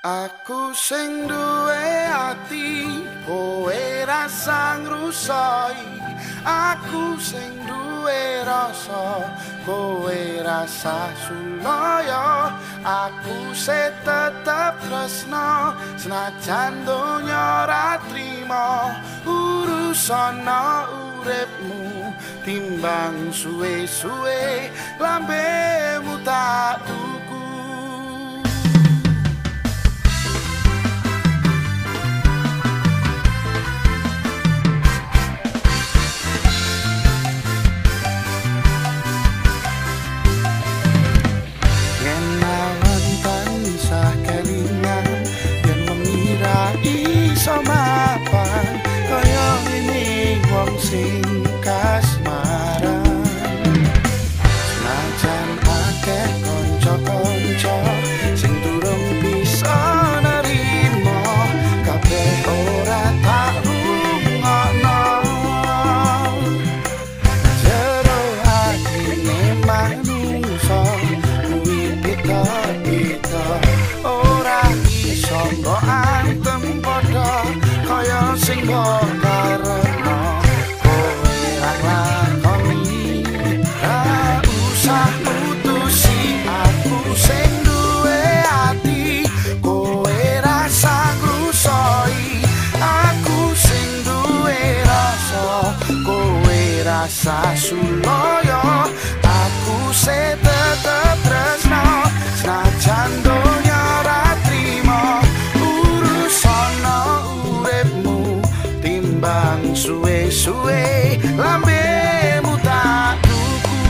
Aku sing duwe ati kowe rasa ngrusoi. Aku sing duwe rasa kowe rasa suloyo Aku se tetep tresno senajan donya ra trimo. Urusan uripmu timbang suwe-suwe lambemu tak iso pita-pita ora iso mbok sing karena kowe lakoni ra usah putusi aku sing duwe ati kowe rasa ngrusoi. Aku sing duwe rasa kowe rasa suloyo. Aku se berkembang suwe-suwe lambe buta duku.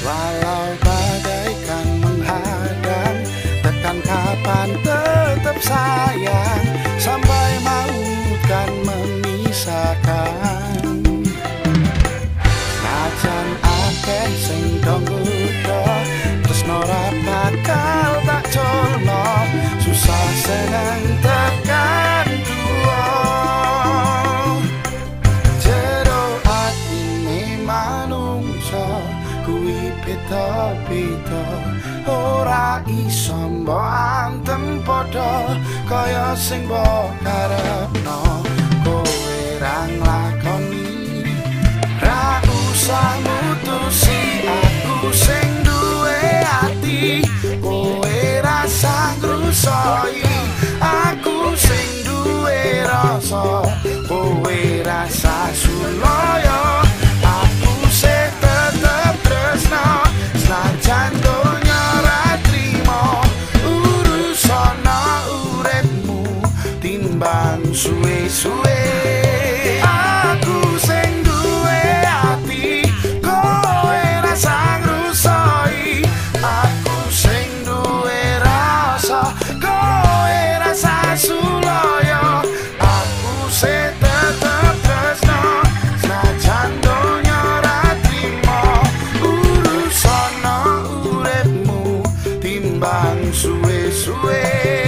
Walau bagaikan menghadang tekan kapan tetap saja iso mbok antem padha kaya sing mbok karepno kowe ra nglakoni usah bang, suwe, suwe.